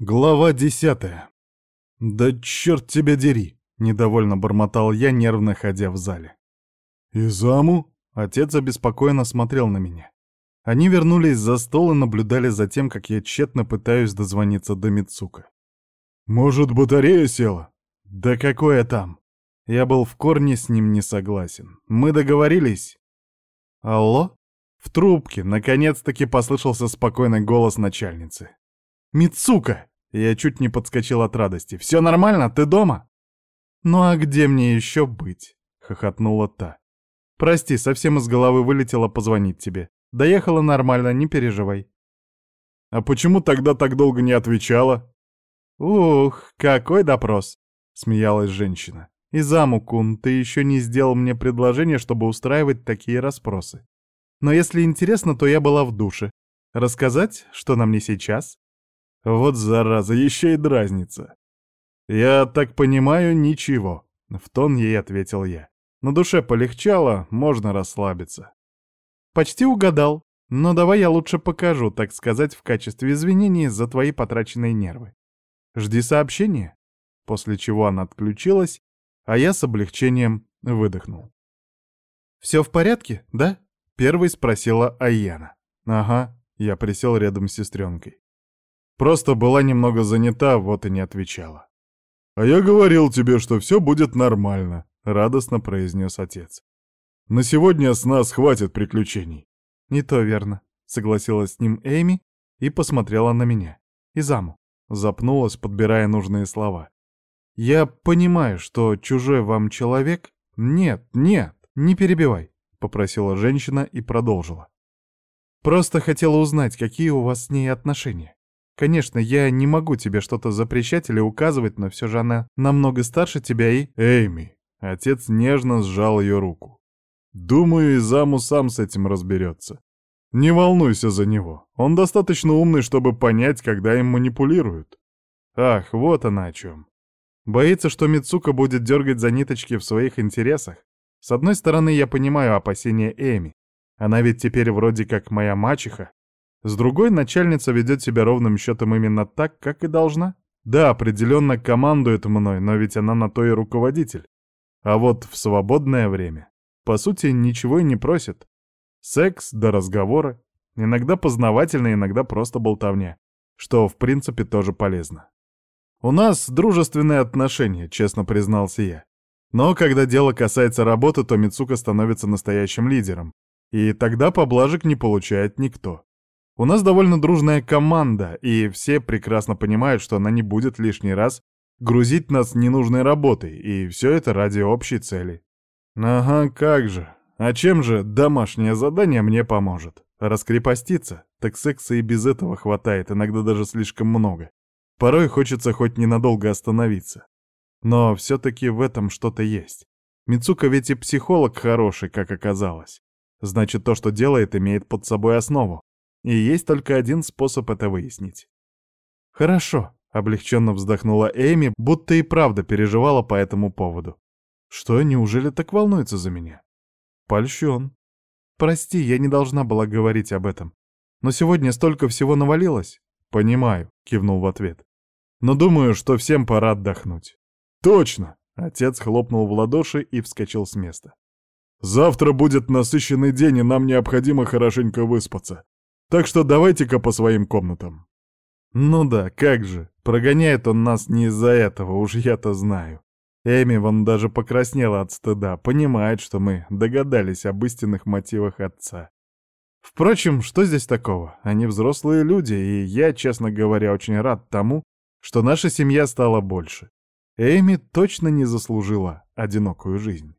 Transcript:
Глава десятая. «Да черт тебя дери!» — недовольно бормотал я, нервно ходя в зале. «Изаму?» — отец обеспокоенно смотрел на меня. Они вернулись за стол и наблюдали за тем, как я тщетно пытаюсь дозвониться до Мицука. «Может, батарея села?» «Да какое там?» Я был в корне с ним не согласен. «Мы договорились?» «Алло?» В трубке наконец-таки послышался спокойный голос начальницы. «Мицука!» Я чуть не подскочил от радости. «Все нормально? Ты дома?» «Ну а где мне еще быть?» — хохотнула та. «Прости, совсем из головы вылетело позвонить тебе. Доехала нормально, не переживай». «А почему тогда так долго не отвечала?» «Ух, какой допрос!» — смеялась женщина. «Изаму-кун, ты еще не сделал мне предложение, чтобы устраивать такие расспросы. Но если интересно, то я была в душе. Рассказать, что на мне сейчас?» Вот зараза, еще и дразнится. «Я так понимаю, ничего», — в тон ей ответил я. На душе полегчало, можно расслабиться. «Почти угадал, но давай я лучше покажу, так сказать, в качестве извинений за твои потраченные нервы. Жди сообщения». После чего она отключилась, а я с облегчением выдохнул. «Все в порядке, да?» — первой спросила Аяна. «Ага», — я присел рядом с сестренкой. Просто была немного занята, вот и не отвечала. «А я говорил тебе, что все будет нормально», — радостно произнес отец. «На сегодня с нас хватит приключений». «Не то верно», — согласилась с ним Эми и посмотрела на меня. «Изаму». Запнулась, подбирая нужные слова. «Я понимаю, что чужой вам человек...» «Нет, нет, не перебивай», — попросила женщина и продолжила. «Просто хотела узнать, какие у вас с ней отношения. Конечно, я не могу тебе что-то запрещать или указывать, но все же она намного старше тебя и... Эйми. Отец нежно сжал ее руку. Думаю, Изаму сам с этим разберется. Не волнуйся за него. Он достаточно умный, чтобы понять, когда им манипулируют. Ах, вот она о чем. Боится, что Мицука будет дергать за ниточки в своих интересах. С одной стороны, я понимаю опасения Эми. Она ведь теперь вроде как моя мачеха, с другой, начальница ведет себя ровным счетом именно так, как и должна. Да, определенно командует мной, но ведь она на то и руководитель. А вот в свободное время, по сути, ничего и не просит. Секс до разговора, иногда познавательно, иногда просто болтовня, что, в принципе, тоже полезно. У нас дружественные отношения, честно признался я. Но когда дело касается работы, то Мицука становится настоящим лидером, и тогда поблажек не получает никто. У нас довольно дружная команда, и все прекрасно понимают, что она не будет лишний раз грузить нас ненужной работой, и все это ради общей цели. Ага, как же. А чем же домашнее задание мне поможет? Раскрепоститься? Так секса и без этого хватает, иногда даже слишком много. Порой хочется хоть ненадолго остановиться. Но все-таки в этом что-то есть. Мицука ведь и психолог хороший, как оказалось. Значит, то, что делает, имеет под собой основу. И есть только один способ это выяснить. «Хорошо», — облегченно вздохнула Эми, будто и правда переживала по этому поводу. «Что, неужели так волнуется за меня?» «Польщен». «Прости, я не должна была говорить об этом. Но сегодня столько всего навалилось». «Понимаю», — кивнул в ответ. «Но думаю, что всем пора отдохнуть». «Точно!» — отец хлопнул в ладоши и вскочил с места. «Завтра будет насыщенный день, и нам необходимо хорошенько выспаться. Так что давайте-ка по своим комнатам. Ну да, как же. Прогоняет он нас не из-за этого, уж я-то знаю. Эми вон даже покраснела от стыда, понимает, что мы догадались об истинных мотивах отца. Впрочем, что здесь такого? Они взрослые люди, и я, честно говоря, очень рад тому, что наша семья стала больше. Эми точно не заслужила одинокую жизнь.